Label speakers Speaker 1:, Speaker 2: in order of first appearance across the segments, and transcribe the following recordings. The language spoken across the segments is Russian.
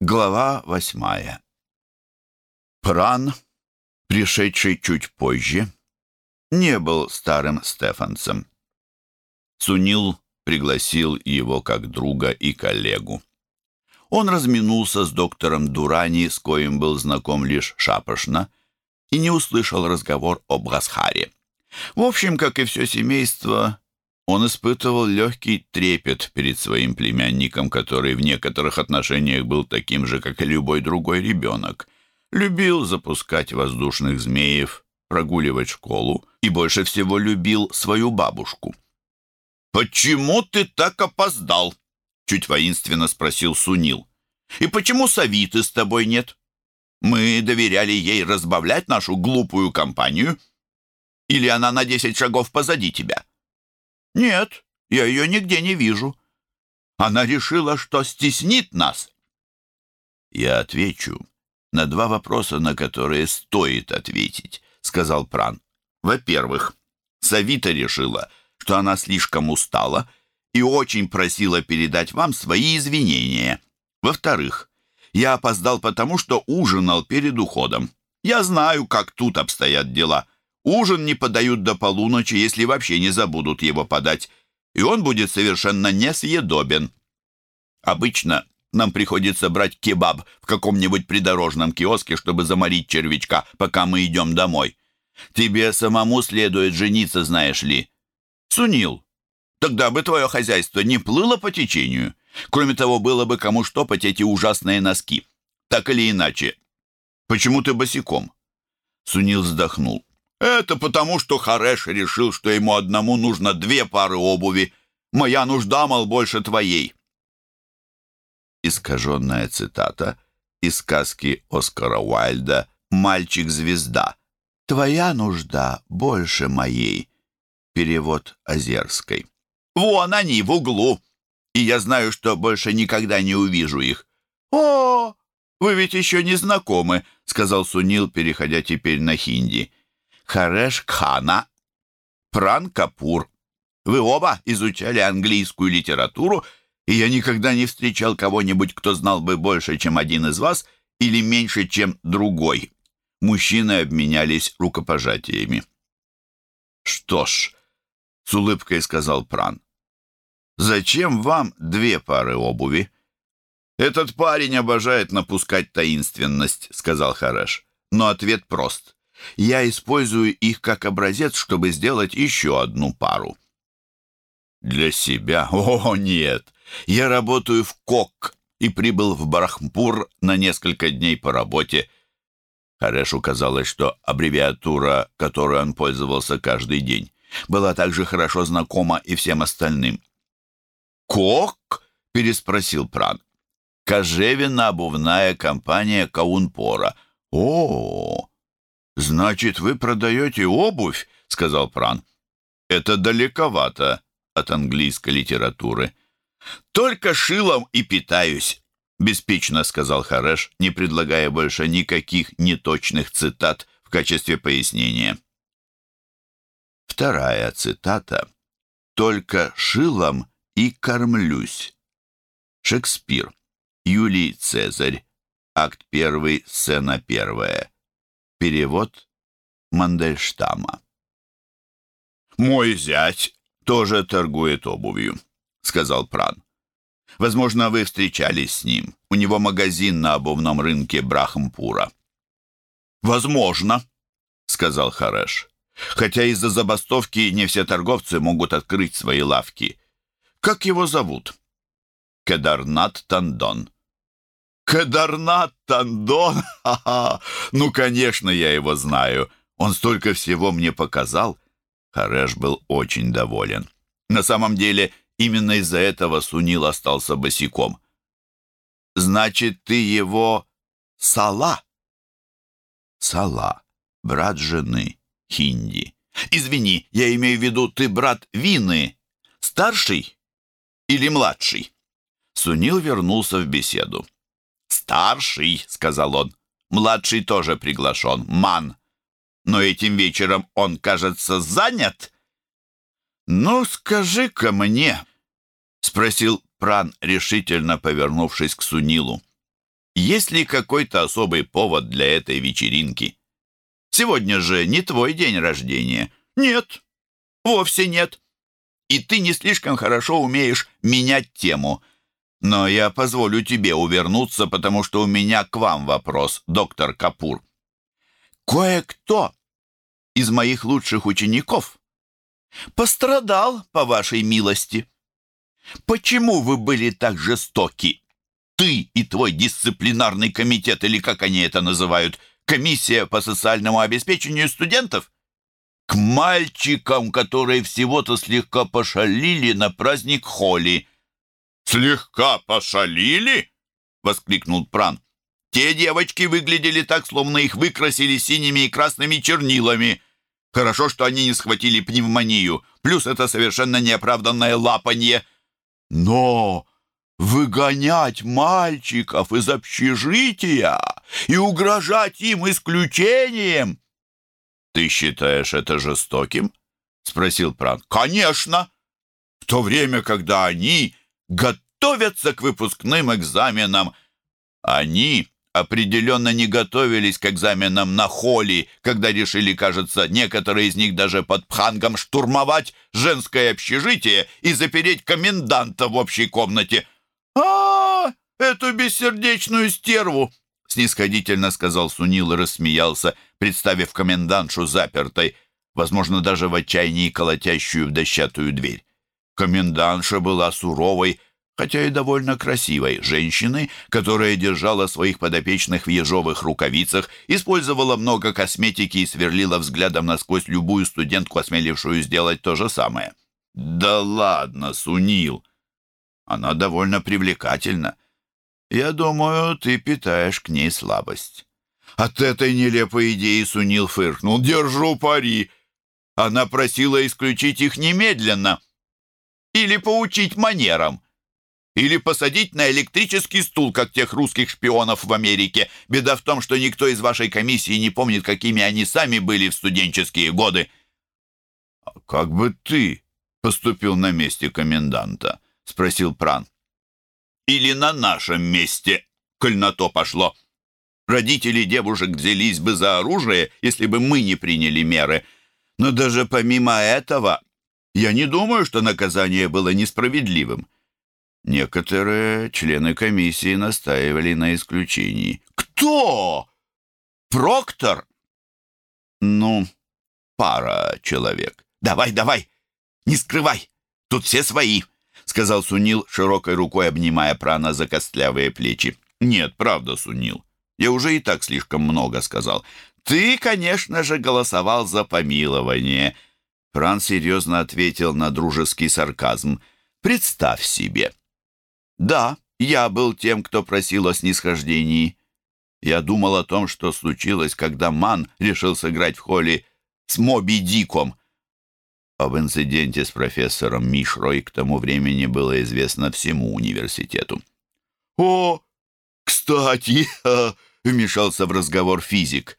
Speaker 1: Глава восьмая. Пран, пришедший чуть позже, не был старым Стефансом. Сунил пригласил его как друга и коллегу. Он разминулся с доктором Дурани, с коим был знаком лишь шапошно, и не услышал разговор об Расхаре. В общем, как и все семейство, он испытывал легкий трепет перед своим племянником, который в некоторых отношениях был таким же, как и любой другой ребенок. Любил запускать воздушных змеев, прогуливать школу и больше всего любил свою бабушку. «Почему ты так опоздал?» — чуть воинственно спросил Сунил. «И почему Савиты с тобой нет? Мы доверяли ей разбавлять нашу глупую компанию. Или она на десять шагов позади тебя?» «Нет, я ее нигде не вижу. Она решила, что стеснит нас». «Я отвечу на два вопроса, на которые стоит ответить», — сказал Пран. «Во-первых, Савита решила, что она слишком устала и очень просила передать вам свои извинения. Во-вторых, я опоздал потому, что ужинал перед уходом. Я знаю, как тут обстоят дела». Ужин не подают до полуночи, если вообще не забудут его подать, и он будет совершенно несъедобен. Обычно нам приходится брать кебаб в каком-нибудь придорожном киоске, чтобы заморить червячка, пока мы идем домой. Тебе самому следует жениться, знаешь ли. Сунил, тогда бы твое хозяйство не плыло по течению. Кроме того, было бы кому штопать эти ужасные носки. Так или иначе. Почему ты босиком?» Сунил вздохнул. Это потому, что Хареш решил, что ему одному нужно две пары обуви. Моя нужда, мол, больше твоей. Искаженная цитата из сказки Оскара Уайльда «Мальчик-звезда». «Твоя нужда больше моей». Перевод Озерской. «Вон они, в углу, и я знаю, что больше никогда не увижу их». «О, вы ведь еще не знакомы», — сказал Сунил, переходя теперь на хинди. Хареш Кхана, Пран Капур. Вы оба изучали английскую литературу, и я никогда не встречал кого-нибудь, кто знал бы больше, чем один из вас, или меньше, чем другой. Мужчины обменялись рукопожатиями. «Что ж», — с улыбкой сказал Пран, — «зачем вам две пары обуви?» «Этот парень обожает напускать таинственность», — сказал Хареш. «Но ответ прост. Я использую их как образец, чтобы сделать еще одну пару. Для себя? О, нет! Я работаю в КОК и прибыл в Барахмпур на несколько дней по работе. Харешу казалось, что аббревиатура, которой он пользовался каждый день, была также хорошо знакома и всем остальным. «КОК?» — переспросил Пран. «Кожевина обувная компания Каунпора». «О, «Значит, вы продаете обувь?» — сказал Пран. «Это далековато от английской литературы». «Только шилом и питаюсь», — беспечно сказал Хареш, не предлагая больше никаких неточных цитат в качестве пояснения. Вторая цитата. «Только шилом и кормлюсь». Шекспир. Юлий Цезарь. Акт первый, сцена первая. Перевод Мандельштама. «Мой зять тоже торгует обувью», — сказал Пран. «Возможно, вы встречались с ним. У него магазин на обувном рынке Брахмпура». «Возможно», — сказал Хареш. «Хотя из-за забастовки не все торговцы могут открыть свои лавки. Как его зовут?» «Кедарнат Тандон», Кадарнат Тандон? Ха-ха! Ну, конечно, я его знаю. Он столько всего мне показал. Хареш был очень доволен. На самом деле, именно из-за этого Сунил остался босиком. «Значит, ты его Сала?» «Сала, брат жены, Хинди. Извини, я имею в виду, ты брат Вины, старший или младший?» Сунил вернулся в беседу. «Старший», — сказал он. «Младший тоже приглашен, Ман. Но этим вечером он, кажется, занят». «Ну, скажи-ка мне», — спросил Пран, решительно повернувшись к Сунилу. есть ли какой-то особый повод для этой вечеринки? Сегодня же не твой день рождения. Нет, вовсе нет. И ты не слишком хорошо умеешь менять тему. Но я позволю тебе увернуться, потому что у меня к вам вопрос, доктор Капур. Кое-кто из моих лучших учеников пострадал по вашей милости. Почему вы были так жестоки? Ты и твой дисциплинарный комитет, или как они это называют, комиссия по социальному обеспечению студентов? К мальчикам, которые всего-то слегка пошалили на праздник Холли. «Слегка пошалили?» — воскликнул Пран. «Те девочки выглядели так, словно их выкрасили синими и красными чернилами. Хорошо, что они не схватили пневмонию. Плюс это совершенно неоправданное лапанье. Но выгонять мальчиков из общежития и угрожать им исключением. «Ты считаешь это жестоким?» — спросил Пран. «Конечно! В то время, когда они готовятся к выпускным экзаменам, они определенно не готовились к экзаменам на холли, когда решили, кажется, некоторые из них даже под пхангом штурмовать женское общежитие и запереть коменданта в общей комнате. «А, эту бессердечную стерву!» — снисходительно сказал Сунил и рассмеялся, представив комендантшу запертой, возможно, даже в отчаянии колотящую в дощатую дверь. Комендантша была суровой, хотя и довольно красивой женщиной, которая держала своих подопечных в ежовых рукавицах, использовала много косметики и сверлила взглядом насквозь любую студентку, осмелившую сделать то же самое. «Да ладно, Сунил!» Она довольно привлекательна. Я думаю, ты питаешь к ней слабость». От этой нелепой идеи Сунил фыркнул. «Держу пари. Она просила исключить их немедленно. Или поучить манерам. Или посадить на электрический стул, как тех русских шпионов в Америке. Беда в том, что никто из вашей комиссии не помнит, какими они сами были в студенческие годы». «А как бы ты поступил на месте коменданта?» — спросил Пран. «Или на нашем месте, коль на то пошло. Родители девушек взялись бы за оружие, если бы мы не приняли меры. Но даже помимо этого, я не думаю, что наказание было несправедливым». Некоторые члены комиссии настаивали на исключении. «Кто? Проктор?» «Ну, пара человек. Давай, давай, не скрывай, тут все свои» сказал Сунил, широкой рукой обнимая Прана за костлявые плечи. «Нет, правда, Сунил. Я уже и так слишком много сказал. Ты, конечно же, голосовал за помилование». Пран серьезно ответил на дружеский сарказм. «Представь себе». «Да, я был тем, кто просил о снисхождении. Я думал о том, что случилось, когда Ман решил сыграть в холле с Моби Диком. Об инциденте с профессором Мишрой к тому времени было известно всему университету. «О, кстати!» — вмешался в разговор физик.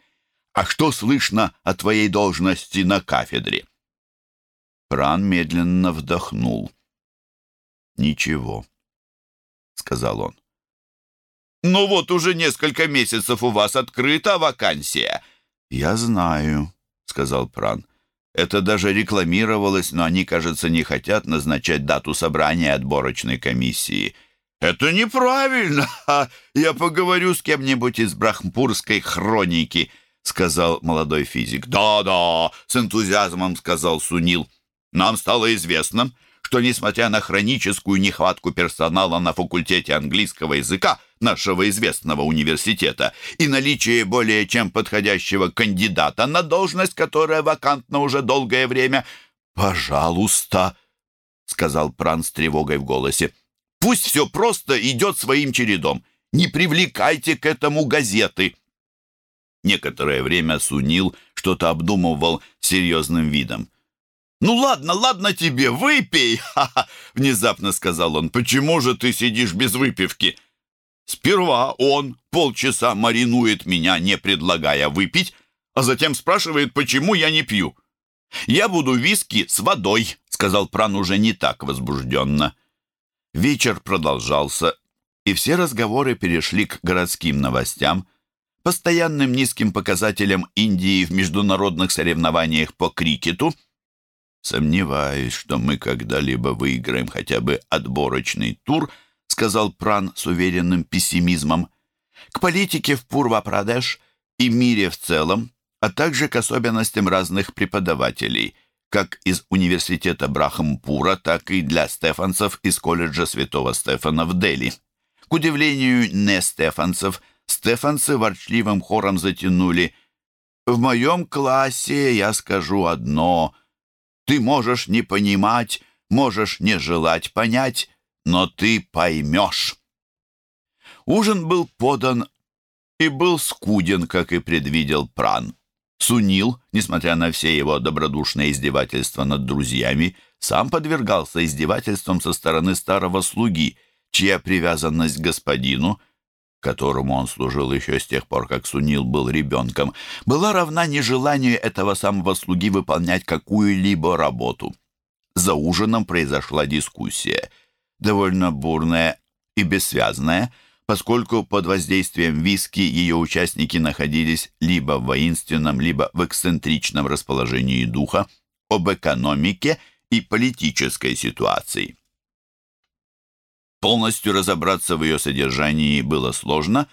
Speaker 1: «А что слышно о твоей должности на кафедре?» Пран медленно вдохнул. «Ничего», — сказал он. «Ну вот уже несколько месяцев у вас открыта вакансия». «Я знаю», — сказал Пран. Это даже рекламировалось, но они, кажется, не хотят назначать дату собрания отборочной комиссии. «Это неправильно! Я поговорю с кем-нибудь из брахмпурской хроники», — сказал молодой физик. «Да-да», — с энтузиазмом сказал Сунил. «Нам стало известно, что, несмотря на хроническую нехватку персонала на факультете английского языка нашего известного университета и наличие более чем подходящего кандидата на должность, которая вакантна уже долгое время, «Пожалуйста», — сказал Пран с тревогой в голосе, «пусть все просто идет своим чередом. Не привлекайте к этому газеты». Некоторое время Сунил что-то обдумывал серьезным видом. «Ну ладно, ладно тебе, выпей!» Внезапно сказал он. «Почему же ты сидишь без выпивки?» Сперва он полчаса маринует меня, не предлагая выпить, а затем спрашивает, почему я не пью. «Я буду виски с водой», — сказал Пран уже не так возбужденно. Вечер продолжался, и все разговоры перешли к городским новостям, постоянным низким показателям Индии в международных соревнованиях по крикету. «Сомневаюсь, что мы когда-либо выиграем хотя бы отборочный тур», сказал Пран с уверенным пессимизмом. «К политике в Пурва-Прадеш и мире в целом, а также к особенностям разных преподавателей, как из университета Брахампура, так и для стефанцев из колледжа Святого Стефана в Дели. К удивлению не стефанцев, стефанцы ворчливым хором затянули «В моем классе я скажу одно. Ты можешь не понимать, можешь не желать понять, но ты поймешь». Ужин был подан и был скуден, как и предвидел Пран. Сунил, несмотря на все его добродушные издевательства над друзьями, сам подвергался издевательствам со стороны старого слуги – чья привязанность к господину, которому он служил еще с тех пор, как Сунил был ребенком, была равна нежеланию этого самого слуги выполнять какую-либо работу. За ужином произошла дискуссия, довольно бурная и бессвязная, поскольку под воздействием виски ее участники находились либо в воинственном, либо в эксцентричном расположении духа, об экономике и политической ситуации. Полностью разобраться в ее содержании было сложно,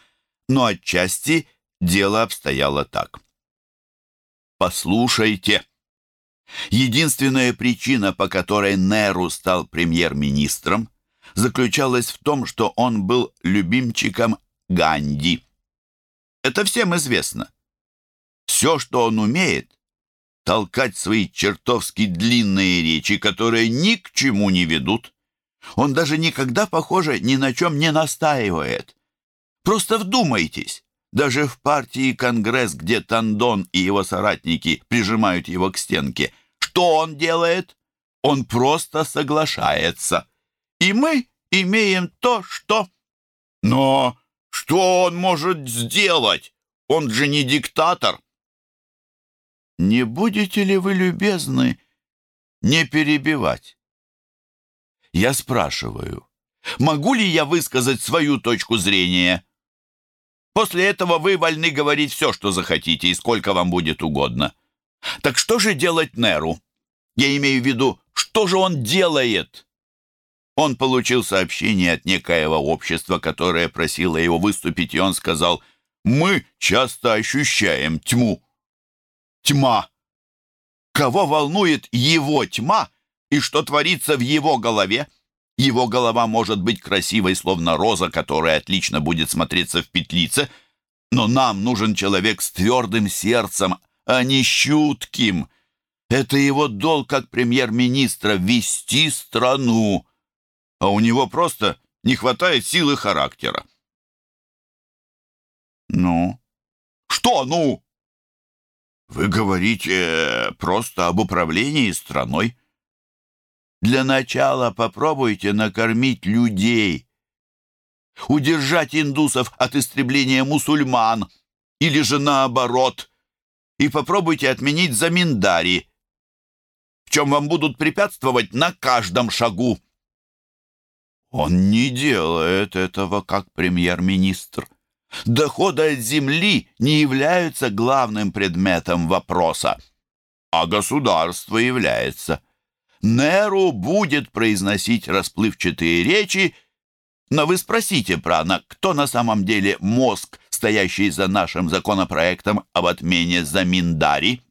Speaker 1: но отчасти дело обстояло так. «Послушайте», Единственная причина, по которой Неру стал премьер-министром, заключалась в том, что он был любимчиком Ганди. Это всем известно. Все, что он умеет, толкать свои чертовски длинные речи, которые ни к чему не ведут. Он даже никогда, похоже, ни на чем не настаивает. Просто вдумайтесь. Даже в партии Конгресс, где Тандон и его соратники прижимают его к стенке, что он делает? Он просто соглашается. И мы имеем то, что... Но что он может сделать? Он же не диктатор. Не будете ли вы любезны не перебивать? Я спрашиваю, могу ли я высказать свою точку зрения? После этого вы вольны говорить все, что захотите и сколько вам будет угодно. Так что же делать Неру? Я имею в виду, что же он делает? Он получил сообщение от некоего общества, которое просило его выступить, и он сказал, «Мы часто ощущаем тьму». Тьма. Кого волнует его тьма, и что творится в его голове. Его голова может быть красивой, словно роза, которая отлично будет смотреться в петлице, но нам нужен человек с твердым сердцем, а не щутким. Это его долг как премьер-министра — вести страну, а у него просто не хватает силы характера. «Ну?» «Что «ну»?» «Вы говорите просто об управлении страной». Для начала попробуйте накормить людей. Удержать индусов от истребления мусульман. Или же наоборот. И попробуйте отменить заминдари, в чем вам будут препятствовать на каждом шагу. Он не делает этого как премьер-министр. Доходы от земли не являются главным предметом вопроса, а государство является. Неру будет произносить расплывчатые речи, но вы спросите Прана, кто на самом деле мозг, стоящий за нашим законопроектом об отмене Заминдари?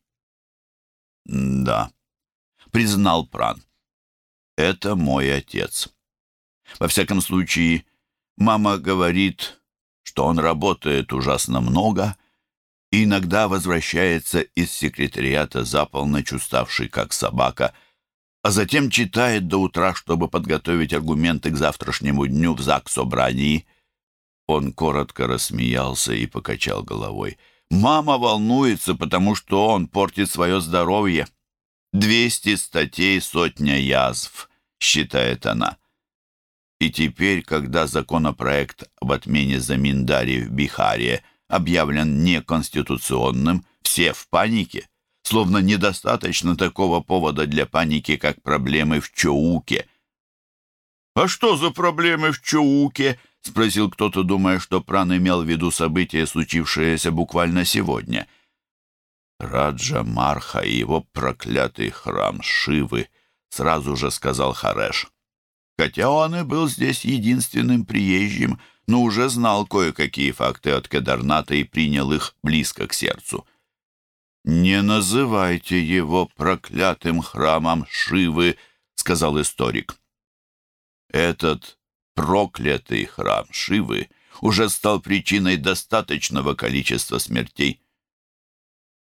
Speaker 1: «Да», — признал Пран. «Это мой отец. Во всяком случае, мама говорит, что он работает ужасно много и иногда возвращается из секретариата за полночь, уставший как собака — а затем читает до утра, чтобы подготовить аргументы к завтрашнему дню в ЗАГС-собрании. Он коротко рассмеялся и покачал головой. «Мама волнуется, потому что он портит свое здоровье. Двести статей, сотня язв», — считает она. И теперь, когда законопроект об отмене заминдари в Бихаре объявлен неконституционным, все в панике словно недостаточно такого повода для паники, как проблемы в Чоуке. «А что за проблемы в Чоуке?» — спросил кто-то, думая, что Пран имел в виду событие, случившееся буквально сегодня. «Раджа Марха и его проклятый храм Шивы», — сразу же сказал Хареш. Хотя он и был здесь единственным приезжим, но уже знал кое-какие факты от Кедарната и принял их близко к сердцу. «Не называйте его проклятым храмом Шивы», — сказал историк. «Этот проклятый храм Шивы уже стал причиной достаточного количества смертей».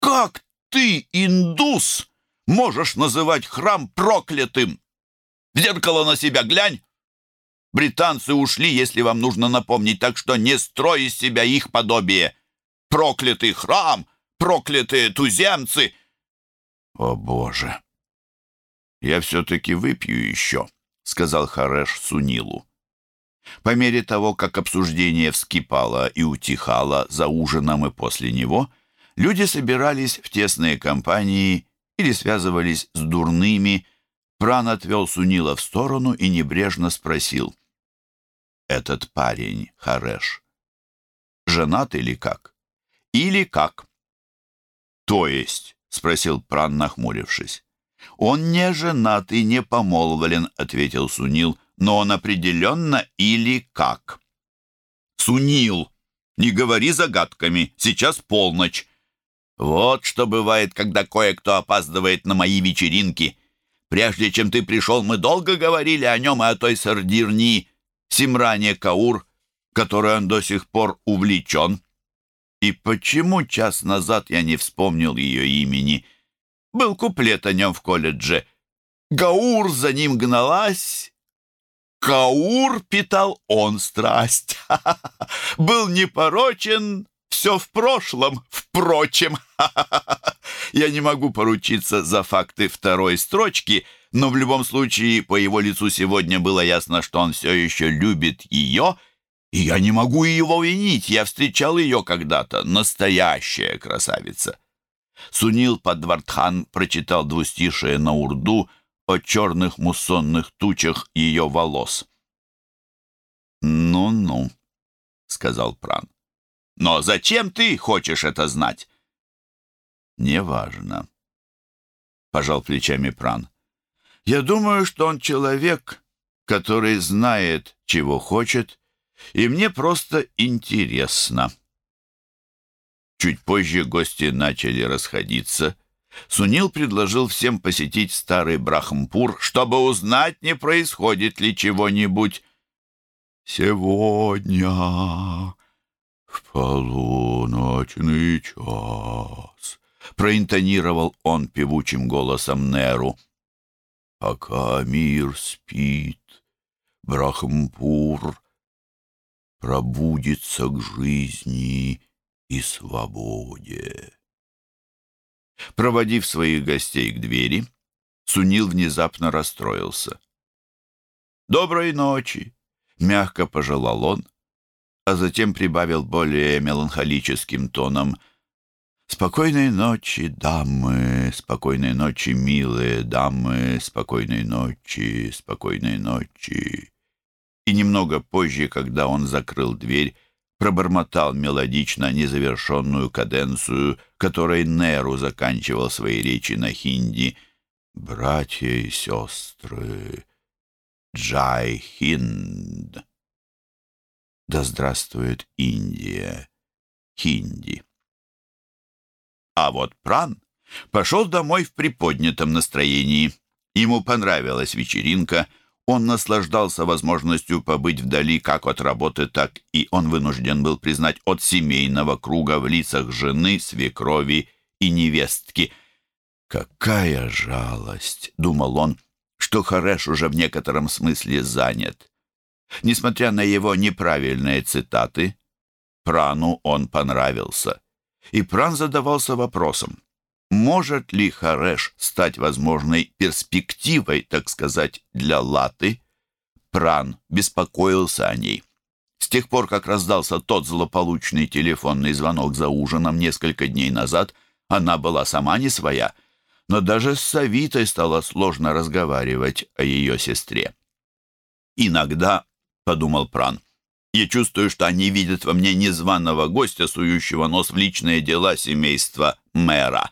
Speaker 1: «Как ты, индус, можешь называть храм проклятым? В зеркало на себя глянь!» Британцы ушли, если вам нужно напомнить, так что не строй из себя их подобие. Проклятый храм, проклятые туземцы!» «О, Боже! Я все-таки выпью еще», — сказал Хареш Сунилу. По мере того, как обсуждение вскипало и утихало за ужином и после него, люди собирались в тесные компании или связывались с дурными. Пран отвел Сунила в сторону и небрежно спросил — этот парень, Хареш? Женат или как? Или как? То есть, спросил Пран, нахмурившись. Он не женат и не помолвлен, ответил Сунил, но он определенно или как. Сунил, не говори загадками, сейчас полночь. Вот что бывает, когда кое-кто опаздывает на мои вечеринки. Прежде чем ты пришел, мы долго говорили о нем и о той сардирни, Симране Каур, которой он до сих пор увлечен. И почему час назад я не вспомнил ее имени? Был куплет о нем в колледже. Гаур за ним гналась. Каур питал он страсть. Был непорочен, все в прошлом, впрочем. Я не могу поручиться за факты второй строчки — но в любом случае по его лицу сегодня было ясно, что он все еще любит ее, и я не могу его винить, я встречал ее когда-то, настоящая красавица. Сунил Падвардхан прочитал двустишие на урду о черных муссонных тучах ее волос. «Ну-ну», — сказал Пран. «Но зачем ты хочешь это знать?» «Неважно», — пожал плечами Пран. Я думаю, что он человек, который знает, чего хочет, и мне просто интересно. Чуть позже гости начали расходиться. Сунил предложил всем посетить старый Брахмпур, чтобы узнать, не происходит ли чего-нибудь. «Сегодня в полуночный час», — проинтонировал он певучим голосом Неру. Пока мир спит, Брахмпур пробудится к жизни и свободе. Проводив своих гостей к двери, Сунил внезапно расстроился. «Доброй ночи!» — мягко пожелал он, а затем прибавил более меланхолическим тоном — Спокойной ночи, дамы, спокойной ночи, милые дамы, спокойной ночи, спокойной ночи. И немного позже, когда он закрыл дверь, пробормотал мелодично незавершенную каденцию, которой Неру заканчивал свои речи на хинди. «Братья и сестры, Джай Хинд». Да здравствует Индия, хинди. А вот Пран пошел домой в приподнятом настроении. Ему понравилась вечеринка, он наслаждался возможностью побыть вдали как от работы, так и он вынужден был признать от семейного круга в лицах жены, свекрови и невестки. «Какая жалость!» — думал он, что Хареш уже в некотором смысле занят. Несмотря на его неправильные цитаты, Прану он понравился и Пран задавался вопросом, может ли Хареш стать возможной перспективой, так сказать, для Латы? Пран беспокоился о ней. С тех пор, как раздался тот злополучный телефонный звонок за ужином несколько дней назад, она была сама не своя, но даже с Савитой стало сложно разговаривать о ее сестре. «Иногда», — подумал Пран, Я чувствую, что они видят во мне незваного гостя, сующего нос в личные дела семейства мэра.